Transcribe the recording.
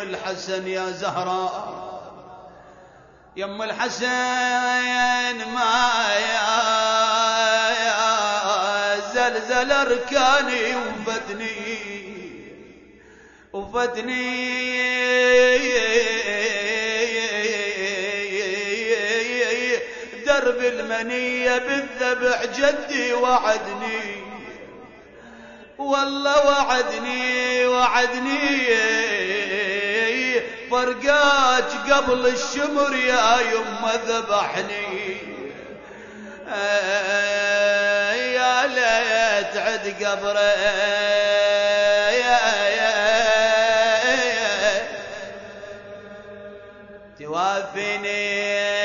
الحسن يا زهراء يم الحسن ما يا زلزل أركاني وفدني وفدني درب المنية بالذبح جدي وعدني والله وعدني وعدني. فرقاج قبل الشمر يا يما ذبحني. يا ليت عد قبره. توافيني.